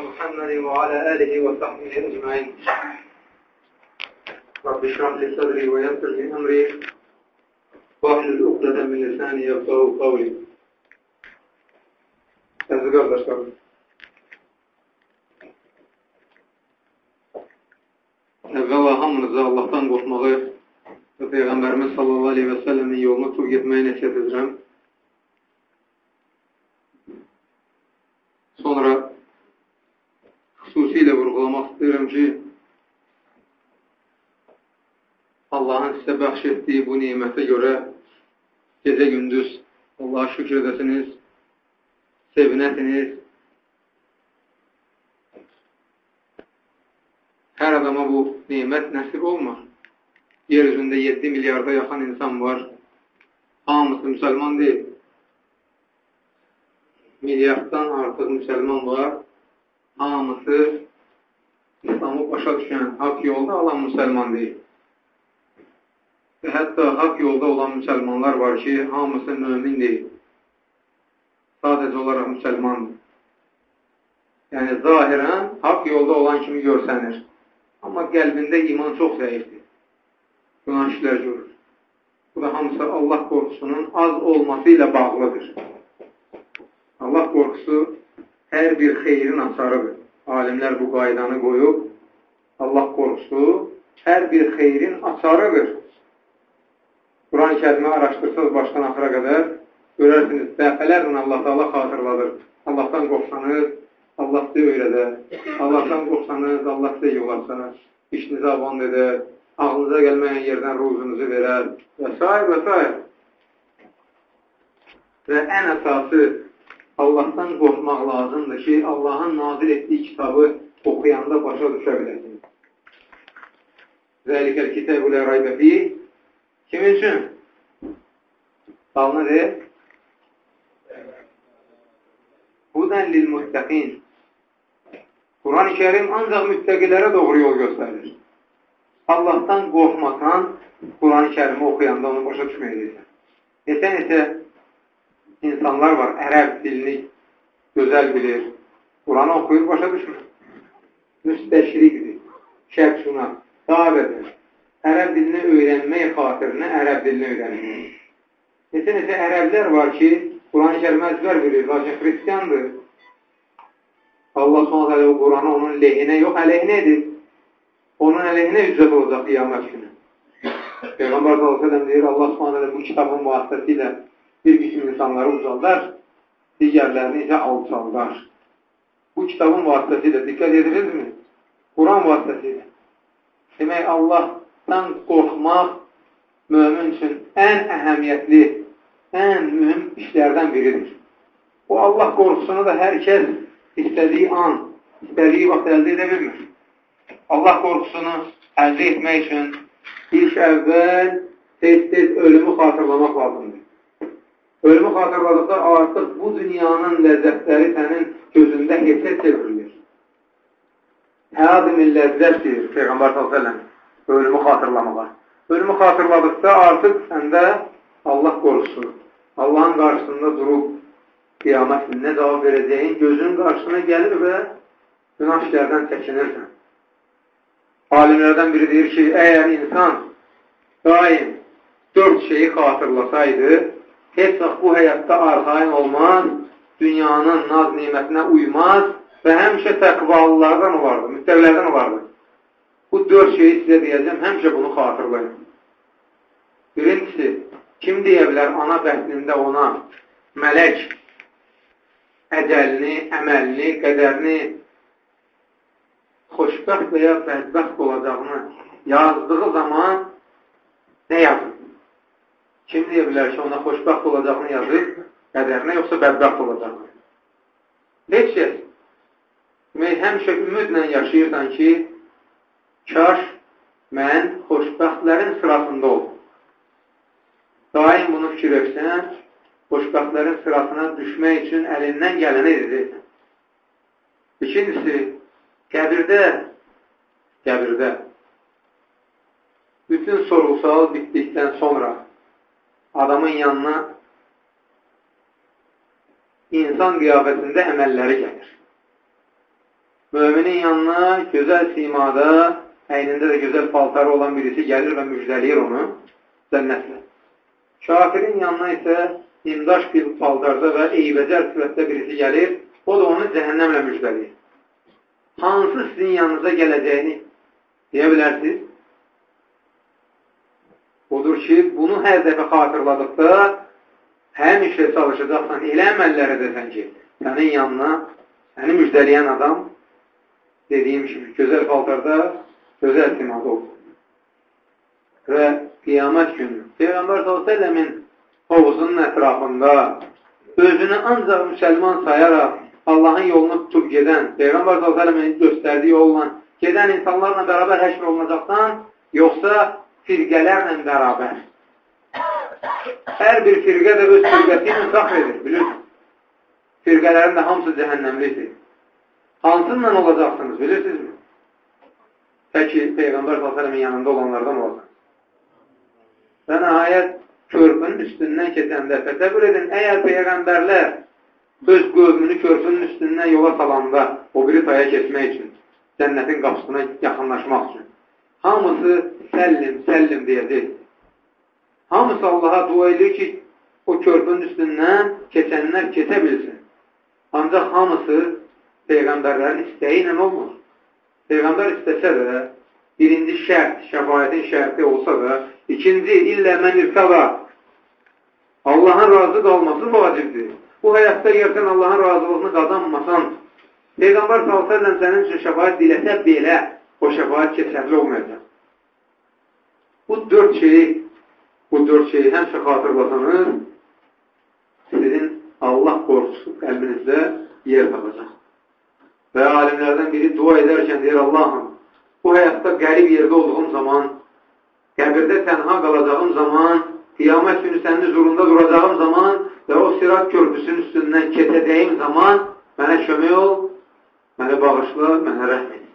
محمد وعلى آله وصحبه أجمعين رب اشرح لي صدري ويسر لي أمري واحلل عقدة من لساني يفقهوا قولي Yazık arkadaşlarım. Evvela hamınıza Allahdan qorxmağı və Peygamberimiz sallallahu aleyhi və sellemin yolunu tutup getməyi nesihat edirəm. Sonra xüsusilə vurğulamaq istəyirəm ki, Allahın sizə bəxş etdiyi bu nimətə görə gecə-gündüz Allaha şükür edəsiniz, sevinəsiniz. Hər adama bu nimət nəsib olmur. Yer üzündə 7 milyarda yaxın insan var. Hamısı müsəlman deyil. Milyarddan artıq müsəlman var. Hamısı İslamı başa düşən, haqq yolda alan müsəlman deyil. Və hətta haqq yolda olan müsəlmanlar var ki, hamısı mümin deyil. Sadəcə olaraq müsəlmandır. Yəni, zahirən haqq yolda olan kimi görsənir. Amma qəlbində iman çox zəifdir. Günah işlər görür. Bu da hamısı Allah qorxusunun az olması ilə bağlıdır. Allah qorxusu hər bir xeyrin açarıdır. Alimlər bu qaydanı qoyub, Allah qorxusu hər bir xeyrin açarıdır. Quran-ı kərimi araşdırsınız başdan axıra qədər, görərsiniz, dəfələrlə Allah da Allah xatırladır. Allahdan qorxsanız, Allah sizə öyrədər. Allahdan qorxsanız, Allah sizə yol açar. İşinizi aband edər. Ağlınıza gəlməyən yerdən ruzunuzu verər. Və s. və s. Və ən əsası, Allahdan qorxmaq lazımdır ki, Allahın nazil etdiyi kitabı oxuyanda başa düşə biləsiniz. Zəlikəl kitəbü lə raybə fiyyə Kimin üçün? Dalına deyir. Hudən lil müttəqin. Quran-ı kərim ancaq müttəqilərə doğru yol göstərir. Allahdan qorxmasan, Quran-ı kərimi oxuyanda onu başa düşməyəcəksən. Neçə-neçə insanlar var, ərəb dilini gözəl bilir. Quranı oxuyur, başa düşmür. Müstəşriqdir, şərq-şuna, daha bedir ərəb dilini öyrənmək xatirinə ərəb dilini öyrənir. Neçə-neçə ərəblər var ki, Quran-ı kərimə əzbər verir, lakin xristiyandır. Allah s.ə.v. o Quranı onun lehinə yox, əleyhinə edir. Onun əleyhinə ücrət olacaq qiyamət günü. Peyğəmbər s.ə.v. deyir, Allah s.ə.v. bu kitabın vasitəsilə bir qism insanları ucaldar, digərlərini isə alçaldar. Bu kitabın vasitəsilə diqqət edirsizmi? Quran vasitəsilə. Demək, Allah Allahdan qorxmaq mömin üçün ən əhəmiyyətli, ən mühüm işlərdən biridir. O Allah qorxusunu da hər kəs istədiyi an, istədiyi vaxt əldə edə bilmir. Allah qorxusunu əldə etmək üçün ilk əvvəl tez-tez ölümü xatırlamaq lazımdır. Ölümü xatırladıqda artıq bu dünyanın ləzzətləri sənin gözündə heçə çevrilir. Hədim-i ləzzətdir Peyğəmbər s.ə.v ölümü xatırlamağa. Ölümü xatırladıqda artıq səndə Allah qorusun. Allahın qarşısında durub qiyamət gününə cavab verəcəyin gözün qarşısına gəlir və günah işlərdən çəkinirsən. Alimlərdən biri deyir ki, əgər insan daim dörd şeyi xatırlasaydı, heç vaxt bu həyatda arxain olmaz, dünyanın naz nimətinə uymaz və həmişə təqvalılardan olardı, müttəvilərdən olardı. Bu dörd şeyi sizə deyəcəm, həmişə bunu xatırlayın. Birincisi, kim deyə bilər ana bətnində ona mələk əcəlini, əməlini, qədərini xoşbəxt və ya bədbəxt olacağını yazdığı zaman nə yazır? Kim deyə bilər ki, ona xoşbəxt olacağını yazır, qədərinə, yoxsa bədbəxt olacağını? Heç kəs. Demək, həmişə ümidlə yaşayırsan ki, Kaş mən xoşbəxtlərin sırasında olum. Daim bunu fikir etsən, xoşbəxtlərin sırasına düşmək üçün əlindən gələni edəcəksən. İkincisi, qəbirdə, qəbirdə bütün sorğusal bitdikdən sonra adamın yanına insan qiyafətində əməlləri gəlir. Müminin yanına gözəl simada, əynində də gözəl paltarı olan birisi gəlir və müjdəliyir onu cənnətlə. Kafirin yanına isə imdaş bir paltarda və eybəcər sifətdə birisi gəlir, o da onu cəhənnəmlə müjdəliyir. Hansı sizin yanınıza gələcəyini deyə bilərsiniz? Odur ki, bunu hər dəfə xatırladıqda həmişə çalışacaqsan, elə əməllər edəsən ki, sənin yanına səni müjdəliyən adam dediyim kimi gözəl paltarda, gözəl simada olsun. Və qiyamət günü Peyğəmbər s.ə.v-in hovuzunun ətrafında özünü ancaq müsəlman sayaraq Allahın yolunu tutub gedən, Peyğəmbər s.ə.v-in göstərdiyi yolla gedən insanlarla bərabər həşr olunacaqdan, yoxsa firqələrlə bərabər. Hər bir firqə də öz firqəsi ilə fəxr edir, bilirsiniz. Firqələrin də hamısı cəhənnəmlidir. Hansınla olacaqsınız, bilirsinizmi? Pəki, Peyğəmbər s.ə.v-in yanında olanlardan olacaq. Və nəhayət körpünün üstündən keçəndə təsəvvür edin, əgər Peyğəmbərlər öz qövmünü körpünün üstündən yola salanda o biri taya keçmək üçün, cənnətin qapısına yaxınlaşmaq üçün, hamısı səllim, səllim deyəcək. Hamısı Allaha dua edir ki, o körpünün üstündən keçənlər keçə bilsin. Ancaq hamısı Peyğəmbərlərin istəyi ilə olmur. Peyğəmbər istəsə də, birinci şərt, şəfayətin şərti olsa da, ikinci illə mən irtada Allahın razı qalması vacibdir. Bu həyatda əgər sən Allahın razılığını qazanmasan, Peyğəmbər s.ə.v sənin üçün şəfayət diləsə belə, o şəfayət keçərli olmayacaq. Bu dörd şeyi, bu dörd şeyi həmsə xatırlasanız, sizin Allah qorxusu qəlbinizdə yer tapacaq. Və alimlərdən biri dua edərkən deyir, Allahım, bu həyatda qərib yerdə olduğum zaman, qəbirdə tənha qalacağım zaman, qiyamət günü sənin huzurunda duracağım zaman və o sirat körpüsünün üstündən keçəcəyim zaman mənə kömək ol, məni bağışla, mənə rəhm et.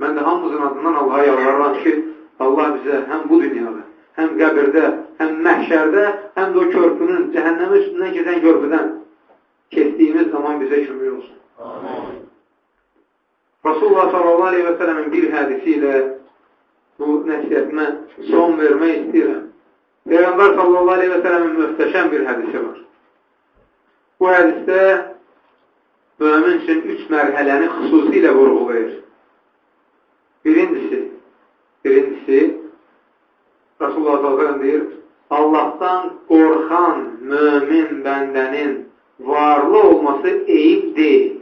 Mən də hamımızın adından Allaha yalvarıram ki, Allah bizə həm bu dünyada, həm qəbirdə, həm məhşərdə, həm də o körpünün, cəhənnəmin üstündən keçən körpüdən keçdiyimiz zaman bizə kömək olsun. Amin. Rasulullah sallallahu aleyhi və sələmin bir hədisi ilə bu nəsiyyətimə son vermək istəyirəm. Peyğəmbər sallallahu aleyhi və sələmin möhtəşəm bir hədisi var. Bu hədisdə müəmin üçün üç mərhələni xüsusilə vurğulayır. Birincisi, birincisi Rasulullah sallallahu deyir, Allahdan qorxan mömin bəndənin varlı olması eyib deyil.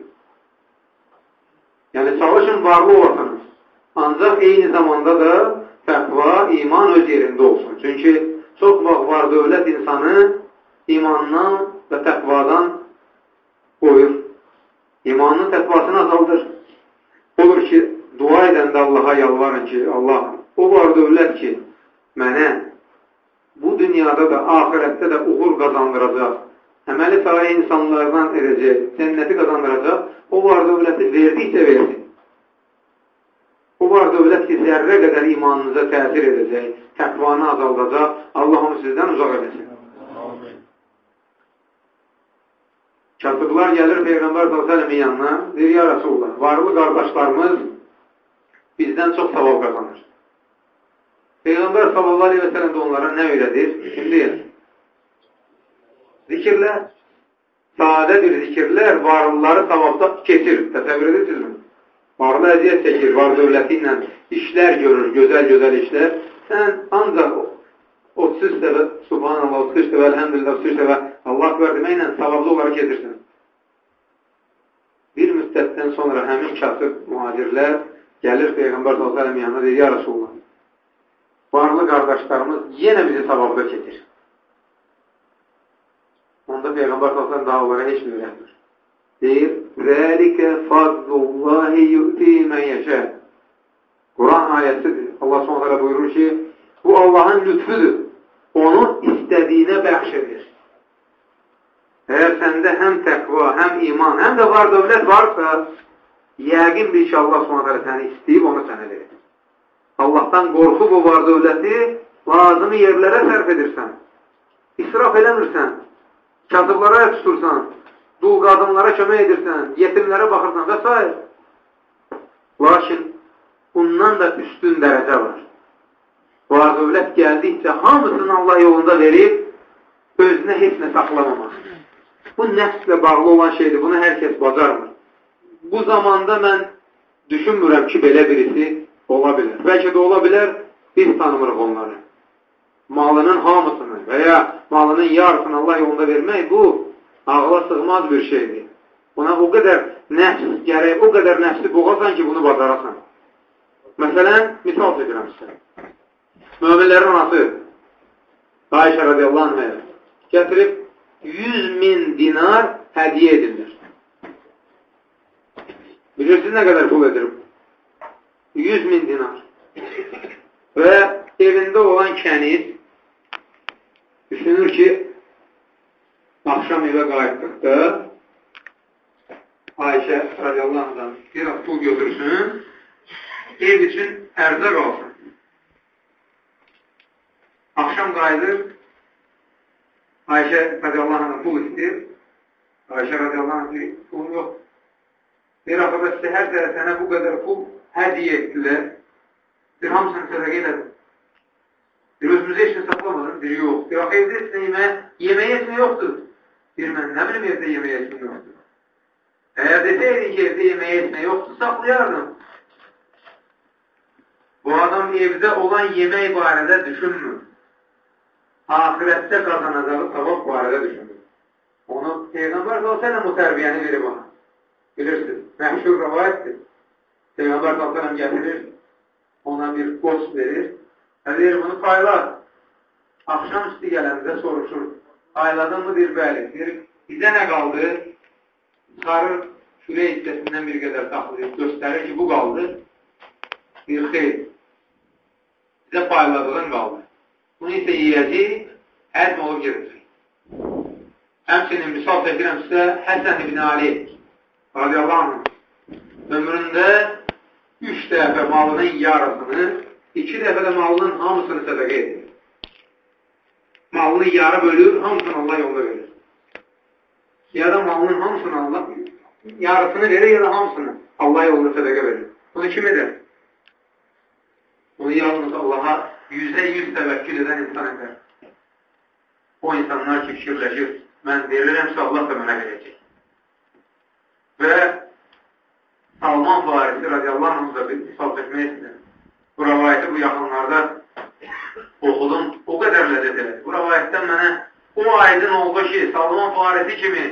Yəni, çalışın varlı olasınız. Ancaq eyni zamanda da təqva, iman öz yerində olsun. Çünki çox vaxt var dövlət insanı imandan və təqvadan qoyur. İmanın təqvasını azaldır. Olur ki, dua edəndə Allaha yalvarın ki, Allah, o var dövlət ki, mənə bu dünyada da, ahirətdə də uğur qazandıracaq, əməli salih insanlardan edəcək, cənnəti qazandıracaq, o var dövləti verdikcə versin. O var dövlət ki, zərrə qədər imanınıza təsir edəcək, təqvanı azaldacaq, Allah onu sizdən uzaq edəsin. Kasıblar gəlir Peyğəmbər s.ə.v-in yanına, deyir, ya Rasulullah, varlı qardaşlarımız bizdən çox savab qazanır. Peyğəmbər s.ə.v də onlara nə öyrədir? Deyir? Zikirlər, sadə bir zikirlər varlıları savabda keçir. Təsəvvür edirsinizmi? varlı əziyyət çəkir, var dövləti ilə işlər görür, gözəl-gözəl işlər. Sən ancaq 33 dəfə Subhanallah, 33 dəfə Elhamdülillah, 33 dəfə Allah qvar deməklə savablı olaraq gedirsən. Bir müddətdən sonra həmin kasıb mühacirlər gəlir Peyğəmbər s.ə.v yanına deyir, ya Rasulullah, varlı qardaşlarımız yenə bizi savabda keçir. Onda Peyğəmbər s.ə.v daha onlara heç mi öyrətmir? deyir, Zəlikə fadlullahi yu'ti mən yəşə. Quran ayəsidir. Allah s.ə.v buyurur ki, bu Allahın lütfüdür. Onu istədiyinə bəxş edir. Əgər səndə həm təqva, həm iman, həm də var dövlət varsa, yəqin bir ki, Allah s.ə.v səni istəyib, onu sənə verir. Allahdan qorxub o var dövləti lazımı yerlərə sərf edirsən. İsraf eləmirsən. Kasıblara tutursan dul qadınlara kömək edirsən, yetimlərə baxırsan və s. onlardan da üstün dərəcə var. Var dövlət gəldikcə hamısını Allah yolunda verib, özünə heç nə saxlamamaq. Bu nəfslə bağlı olan şeydir. Bunu hər kəs bacarmır. Bu zamanda mən düşünmürəm ki, belə birisi ola bilər. Bəlkə də ola bilər, biz tanımırıq onları. Malının hamısını və ya malının yarısını Allah yolunda vermək, bu ağla sığmaz bir şeydir. Ona o qədər nəfs gərək, o qədər nəfsi boğasan ki, bunu bacarasan. Məsələn, misal çəkirəm sizə. Möminlərin anası Ayşə radiyallahu anhaya gətirib 100 min dinar hədiyə edirlər. Bilirsiniz nə qədər pul edir? 100 min dinar. Və evində olan kəniz düşünür ki, axşam evə qayıtdıqda Ayşə radiyallahu anhdan biraz pul götürsün, ev üçün ərzə qalsın. Axşam qayıdır, Ayşə radiyallahu pul istəyir. Ayşə radiyallahu anh deyir, pulum yox. Bir axıda səhər səhər sənə bu qədər pul hədiyə etdilər. Bir hamısını sədəqə elədim. Bir özümüzə heç nə saxlamadın. Bir yox. Bir axı evdə heç nə yeməyə, yeməyə etmə yoxdur. Bir mən nə bilim evdə yeməyə etmə yoxdur. Əgər desəydin ki, evdə yeməyə etmə yoxdur, saxlayardım. Bu adam evdə olan yemək barədə düşünmür. Ahirətdə qazanacağı savab barədə düşünmür. Onu Peyğəmbər s.ə.v o tərbiyəni verib ona. Bilirsiniz, məşhur rəvayətdir. Peyğəmbər s.ə.v gətirir, ona bir qoç verir deyir, bunu paylar. Axşam üstü gələndə soruşur, payladın mı? Deyir, bəli. Deyir, bizə nə qaldı? Çıxarır, şürə hissəsindən bir qədər saxlayır, göstərir ki, bu qaldı. Deyir, xeyr, bizə payladığın qaldı. Bunu isə yiyəcək, həzm olub gedəcək. Həmçinin misal çəkirəm sizə Həsən ibn Ali radiyallahu anh ömründə üç dəfə malının yarısını, iki dəfə də malının hamısını sədəqə edir. Malını yarı bölür, hamısını Allah yolda verir. Ya da malının hamısını Allah, yarısını verir ya da hamısını Allah yolunda sədəqə verir. Bunu kim edər? Bunu yalnız Allaha yüzdə yüz təvəkkül edən insan edər. O insanlar ki, fikirləşir, mən verirəmsə Allah da mənə verəcək. Və Salman Farisi radiyallahu anh da bir misal çəkmək istəyir. Bu rəvayəti bu yaxınlarda oxudum, o qədər ləzzət elədi. Bu rəvayətdən mənə o aydın oldu ki, Salman Farisi kimi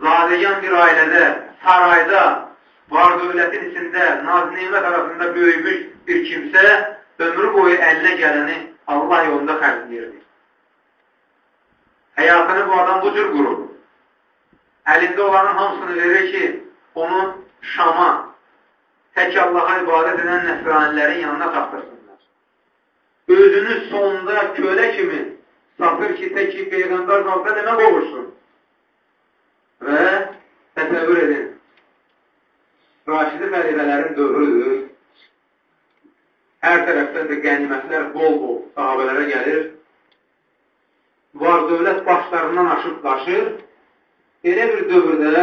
zadəgan bir ailədə, sarayda, var dövlətin içində, naz-nimət arasında böyümüş bir kimsə ömrü boyu əlinə gələni Allah yolunda xərcləyirdi. Həyatını bu adam bu cür qurur. Əlində olanın hamısını verir ki, onu Şama, tək Allaha ibadət edən nəsranilərin yanına tapdırsınlar. Özünü sonda kölə kimi satır ki, tək ki, Peyğəmbər qalsa demə qovursun. Və təsəvvür edin, Raşidi xəlifələrin dövrüdür. Hər tərəfdən də qənimətlər bol-bol sahabələrə gəlir. Var dövlət başlarından aşıb daşır. Elə bir dövrdə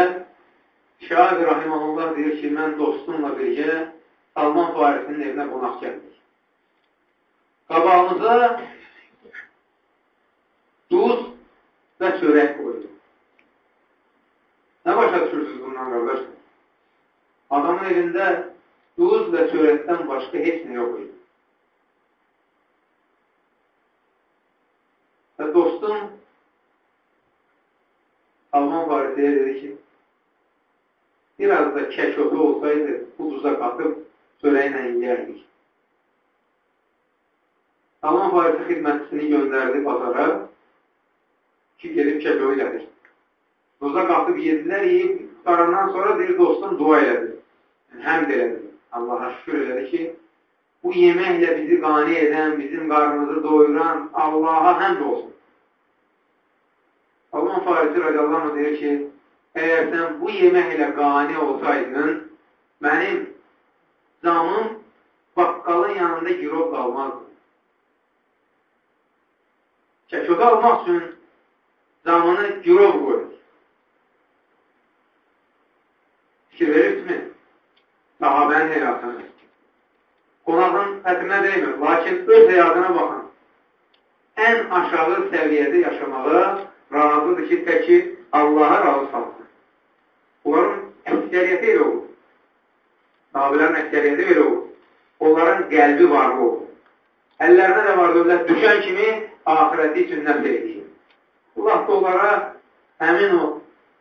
Şahid Rahimahullah deyir ki, mən dostumla birgə Salman Farisinin evinə qonaq gəldik. Qabağımıza duz və çörək qoydu. Nə başa düşürsünüz bundan qardaşlar? Adamın evində duz və çörəkdən başqa heç nə yox idi. Və dostum Salman Farisiyə dedi ki, biraz da keşotu olsaydı bu duza qatıb çörəklə yiyərdik. Salman Farisi xidmətçisini göndərdi bazara ki, gedib keşotu gətir. Duza qatıb yedilər, yiyib qutarandan sonra deyir, dostum dua elədi. Yəni, həmd elədi. Allaha şükür elədi ki, bu yeməklə bizi qani edən, bizim qarnımızı doyuran Allaha həmd olsun. Salman Farisi radiyallahu deyir ki, əgər sən bu yemək ilə qani olsaydın, mənim zamım baqqalın yanında girov qalmazdı. Kəşoda almaq üçün zamını girov qoyur. Fikir verirsiniz? Sahabənin həyatını. qonağın ətinə deymir, lakin öz həyatına baxın. Ən aşağı səviyyədə yaşamağa razıdır ki, təki Allaha razı salsın. Onların əksəriyyəti elə olur. Sahabilərin əksəriyyəti belə olur. Onların qəlbi varlı olur. Əllərində də var dövlət düşən kimi ahirəti üçün nəfs edir. Allah da onlara həmin o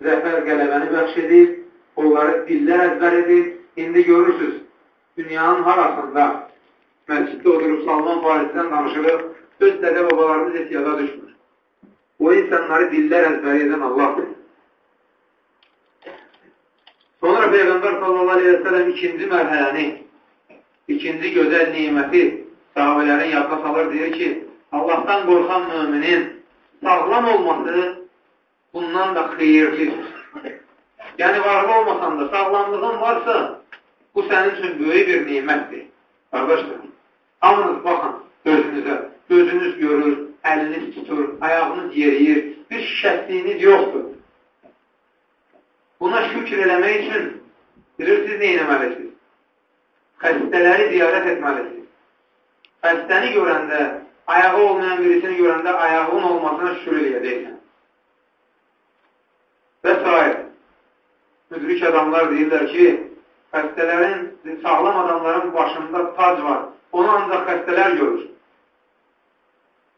zəfər qələbəni bəxş edir, onları dillər əzbər edir. İndi görürsünüz, dünyanın harasında məsciddə oturub Salman Farisdən danışırıq, öz dədə babalarımız heç yada düşmür. O insanları dillər əzbər edən Allahdır. Sonra Peyğəmbər sallallahu aleyhi və sələm ikinci mərhələni, ikinci gözəl niməti sahabələrin yadına salır, deyir ki, Allahdan qorxan müminin sağlam olması bundan da xeyirlidir. Yəni, varlı olmasan da, sağlamlığın varsa, bu sənin üçün böyük bir nimətdir. Qardaşlar, hamınız baxın gözünüzə, gözünüz görür, əliniz tutur, ayağınız yeriyir, bir şişətliyiniz yoxdur. Buna şükür eləmək üçün bilirsiniz, nə eləməlisiniz? Xəstələri ziyarət etməlisiniz. Xəstəni görəndə, ayağı olmayan birisini görəndə ayağının olmasına şükür eləyəcəksən. Və s. Müdrik adamlar deyirlər ki, xəstələrin, sağlam adamların başında tac var. Onu ancaq xəstələr görür.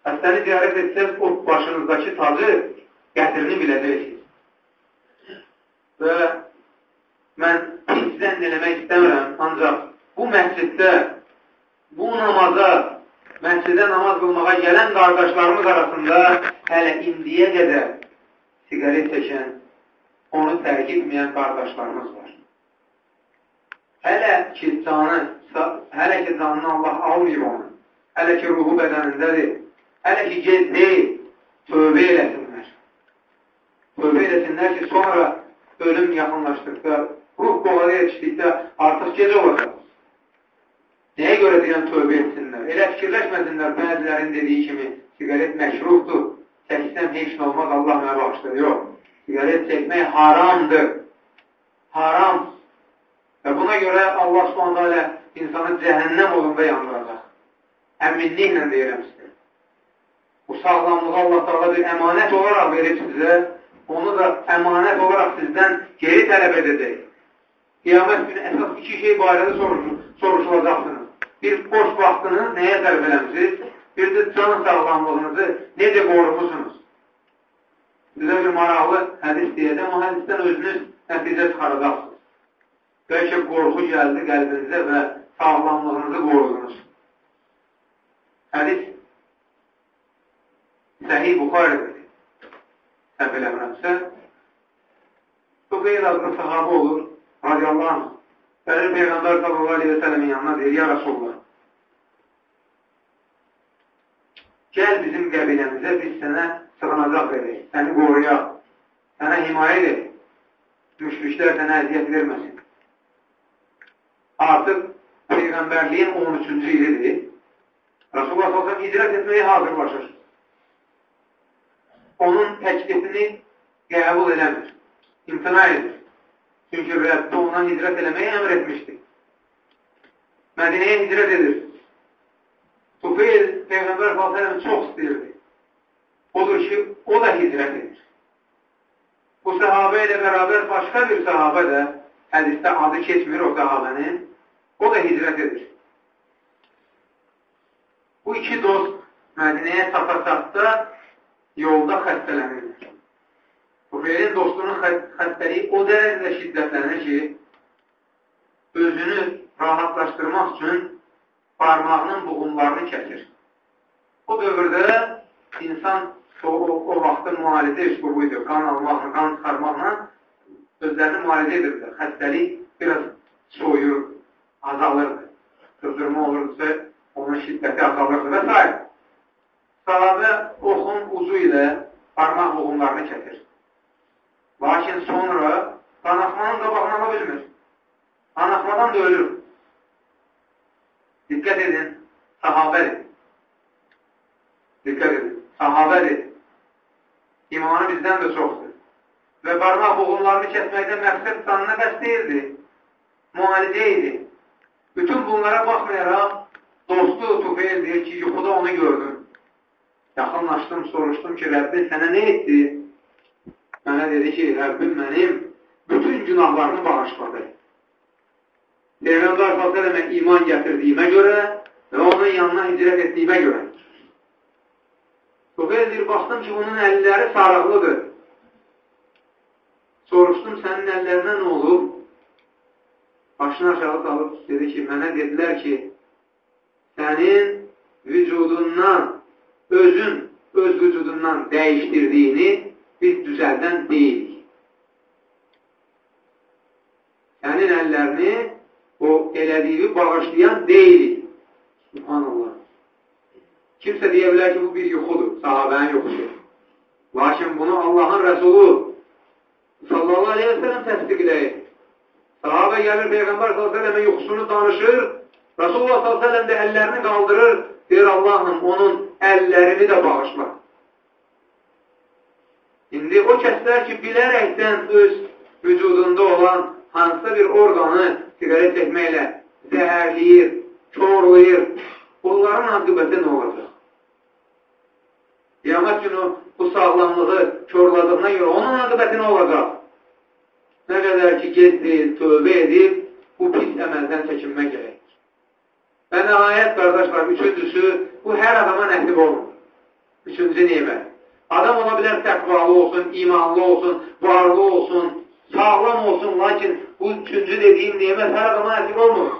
Xəstəni ziyarət etsəz, o başınızdakı tacı gətirini biləcəksiniz. Və mən sizdən eləmək istəmirəm, ancaq bu məsciddə, bu namaza, məscidə namaz qılmağa gələn qardaşlarımız arasında hələ indiyə qədər sigaret çəkən, onu tərk etməyən qardaşlarımız var. Hələ ki, canı, hələ ki, canını Allah almayıb onu, hələ ki, ruhu bədənindədir, hələ ki, gec deyil, tövbə eləsinlər. Tövbə eləsinlər ki, sonra ölüm yaxınlaşdıqda, ruh qolaya yetişdikdə artıq gec olacaq. Nəyə görə deyən tövbə etsinlər? Elə fikirləşməsinlər, bəzilərin dediyi kimi, sigaret məşruhdur, çəksəm heç nə olmaz, Allah mənə bağışdır. Yox, sigaret çəkmək haramdır. Haram. Və buna görə Allah s.ə. insanı cəhənnəm olunda yandıracaq. Əminliklə deyirəm sizə. Bu sağlamlığı Allah da bir əmanət olaraq verib sizə, onu da əmanət olaraq sizdən geri tələb edəcək. Qiyamət günü əsas iki şey barədə soruşulacaqsınız. Bir, boş vaxtını nəyə sərf eləmişsiniz? Bir də can sağlamlığınızı necə qorumusunuz? Sizə bir maraqlı hədis deyəcəm, o hədisdən özünüz nəticə çıxaracaqsınız. Bəlkə qorxu gəldi qəlbinizə və sağlamlığınızı qorudunuz. Hədis Səhih Buxarədir səhv eləmirəmsə, Tufeyl adlı sahabı olur, radiyallahu anh. Gəlir Peyğəmbər sallallahu aleyhi və sələmin yanına deyir, ya Rasulullah, gəl bizim qəbiləmizə, biz sənə sığınacaq verək, səni qoruyaq, sənə himayə edək, müşriklər sənə əziyyət verməsin. Artıq Peyğəmbərliyin 13-cü ilidir. Rasulullah sallallahu icrət etməyə hazırlaşır onun təklifini qəbul eləmir, imtina edir. Çünki Rəbbi ona hicrət eləməyə əmr etmişdir. Mədinəyə hicrət edir. Tufeyl Peyğəmbər s.ə.v çox istəyirdi. Odur ki, o da hicrət edir. Bu səhabə ilə bərabər başqa bir səhabə də hədisdə adı keçmir o səhabənin, o da hicrət edir. Bu iki dost Mədinəyə çata-çatda yolda xəstələnirlər. Rufeynin dostunun xəstəliyi o dərəcədə şiddətlənir ki, özünü rahatlaşdırmaq üçün parmağının buğumlarını kəsir. O dövrdə insan o, o, o vaxtın müalicə üslubu idi. Qan almaqla, qan çıxarmaqla özlərini müalicə edirlər. Xəstəlik biraz soyur, azalırdı. Qızdırma olurdusa, onun şiddəti azalırdı və s. Sahabə oxun ucu ilə parmaq boğumlarını kəsir. Lakin sonra qanaxmanın qabağını ala bilmir. Qanaxmadan da ölür. Diqqət edin, sahabədir. Diqqət edin, sahabədir. İmanı bizdən də çoxdur. Və parmaq boğumlarını kəsməkdən məqsəd canına bəs deyildi. Müalicə idi. Bütün bunlara baxmayaraq, dostu Tufeyl deyir ki, yuxuda onu gördüm. Yaxınlaşdım, soruşdum ki, Rəbbi sənə nə etdi? Mənə dedi ki, Rəbbim mənim bütün günahlarını bağışladı. Peyğəmbər s.ə.və iman gətirdiyimə görə və onun yanına hicrət etdiyimə görə. Tufeyl baxdım ki, bunun əlləri sarıqlıdır. Soruşdum, sənin əllərinə nə olub? Başını aşağı salıb dedi ki, mənə dedilər ki, sənin vücudundan özün öz vücudundan dəyişdirdiyini biz düzəldən deyilik. Sənin əllərini o elədiyini bağışlayan deyilik. Subhanallah. Kimsə deyə bilər ki, bu bir yuxudur, sahabənin yuxusu. Lakin bunu Allahın Rəsulu sallallahu aleyhi ve sellem təsdiqləyir. Sahabə gəlir, Peyğəmbər sallallahu aleyhi ve sellem yuxusunu danışır, Rasulullah sallallahu aleyhi ve sellem də əllərini qaldırır, deyir Allahım onun əllərini də bağışla. İndi o kəslər ki, bilərəkdən öz vücudunda olan hansısa bir orqanı siqaret çəkməklə zəhərləyir, korlayır, bunların aqibəti nə olacaq? Qiyamət günü bu sağlamlığı körladığına görə onun aqibəti nə olacaq? Nə qədər ki, gezdir, tövbə edib, bu pis əməldən çəkinmək gerək. Və nəhayət, qardaşlar, üçüncüsü, bu hər adama nəsib olmur. Üçüncü nimət. Adam ola bilər təqvalı olsun, imanlı olsun, varlı olsun, sağlam olsun, lakin bu üçüncü dediyim nimət hər adama nəsib olmur.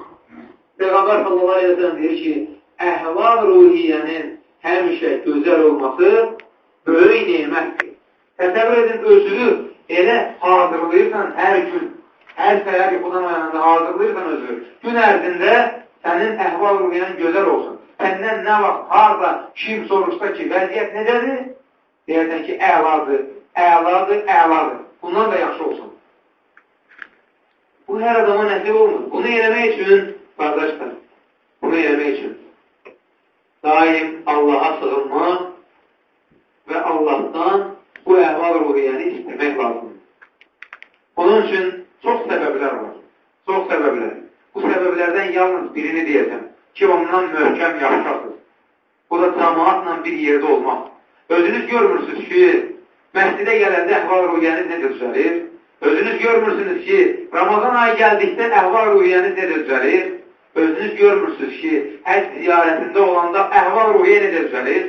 Peyğəmbər sallallahu aleyhi ve sellem deyir ki, əhval ruhiyyənin həmişə gözəl olması böyük nimətdir. Təsəvvür edin, özünü elə hazırlayırsan hər gün, hər səhər yuxudan oyananda hazırlayırsan özünü. Gün ərzində sənin əhval-ruhiyyən gözəl olsun. Səndən nə vaxt, harada, kim soruşsa ki, vəziyyət necədir? Deyərsən ki, əladır, əladır, əladır. Bundan da yaxşı olsun. Bu hər adama nəsib olmur. Bunu eləmək üçün, qardaşlar, bunu eləmək üçün daim Allaha sığınmaq və Allahdan bu əhval-ruhiyyəni istəmək lazımdır. Onun üçün çox səbəblər var. Çox səbəblər. Bu səbəblərdən yalnız birini deyəcəm ki, ondan möhkəm yapışasınız. Bu da cəmaatla bir yerdə olmaq. Özünüz görmürsünüz ki, məscidə gələndə əhval-ruhiyyəniz necə düzəlir? Özünüz görmürsünüz ki, Ramazan ayı gəldikdə əhval-ruhiyyəniz necə düzəlir? Özünüz görmürsünüz ki, həcc ziyarətində olanda əhval-ruhiyyə necə düzəlir?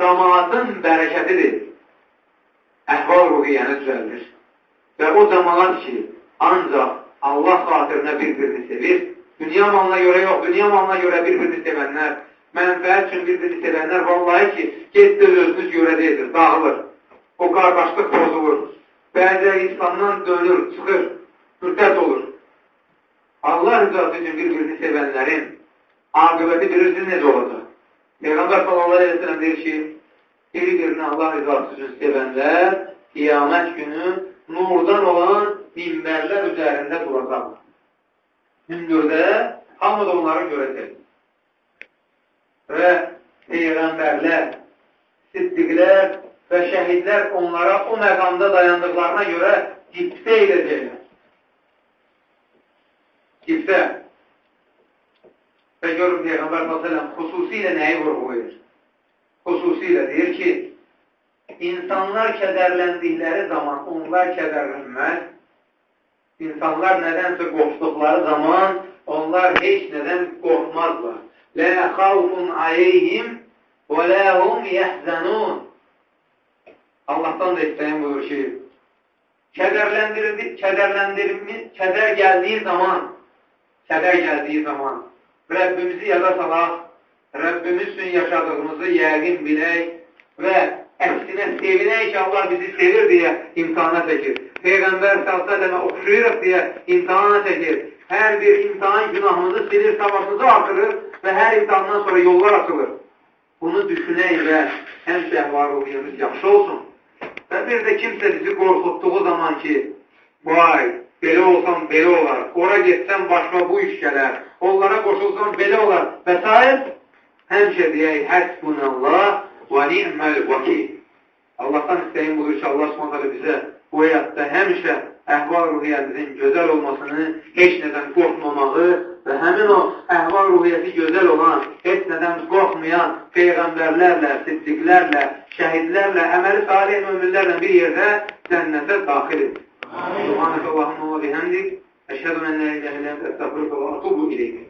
Cəmaatın bərəkətidir. Əhval-ruhiyyəni düzəlir. Və o cəmaat ki, ancaq Allah xatirinə bir-birini sevir. Dünya malına görə yox, dünya malına görə bir-birini sevənlər, mənfəət üçün bir-birini sevənlər, vallahi ki, getdir özünüz görə deyildir, dağılır. O qardaşlıq pozulur. Bəziləri İslamdan dönür, çıxır, müddət olur. Allah rızası üçün bir-birini sevənlərin aqibəti bilirsiniz necə olacaq. Peyğəmbər sallallahu aleyhi ve sellem deyir ki, bir-birini Allah rızası üçün sevənlər qiyamət günü nurdan olan minbərlər üzərində duracaqlar. Hündürdə hamı da onları görəcək. Və Peyğəmbərlər, siddiqlər və şəhidlər onlara o məqamda dayandıqlarına görə qibdə edəcəklər. Qibdə. Və görün Peyğəmbər s.ə.v xüsusilə nəyi vurğulayır? Xüsusilə deyir ki, insanlar kədərləndikləri zaman onlar kədərlənməz, İnsanlar nədənsə qorxduqları zaman onlar heç nədən qorxmazlar. Lə xavfun aleyhim və lə hum yəhzənun. Allahdan da istəyən buyur ki, kədərləndirildi, kədərləndirilmiş, kədər gəldiyi zaman, kədər gəldiyi zaman Rəbbimizi yada salaq, Rəbbimiz üçün yaşadığımızı yəqin bilək və əksinə sevinək ki, Allah bizi sevir deyə imtihana çəkir. Peyğəmbər s.ə.və oxşayırıq deyə imtihana çəkir. Hər bir imtihan günahımızı silir, savasımızı artırır və hər imtihandan sonra yollar açılır. Bunu düşünək və həmsə əhvarlığımız yaxşı olsun. Və bir də kimsə bizi qorxutduğu zaman ki, vay, belə olsam belə olar, ora getsəm başıma bu iş gələr, onlara qoşulsam belə olar və s. Həmşə deyək, həsbunəllah və ni'məl vəkil. Allahdan istəyim budur ki, Allah s.ə. bizə bu həyatda həmişə əhval-ruhiyyəmizin gözəl olmasını, heç nədən qorxmamağı və həmin o əhval-ruhiyyəsi gözəl olan, heç nədən qorxmayan peyğəmbərlərlə, siddiqlərlə, şəhidlərlə, əməli salih möminlərlə bir yerdə cənnətə daxil edir. Subhanək Allahumma və bihəmdik. Əşhədu mən lə iləhə ilə əstəğfiruka və atubu ileyk.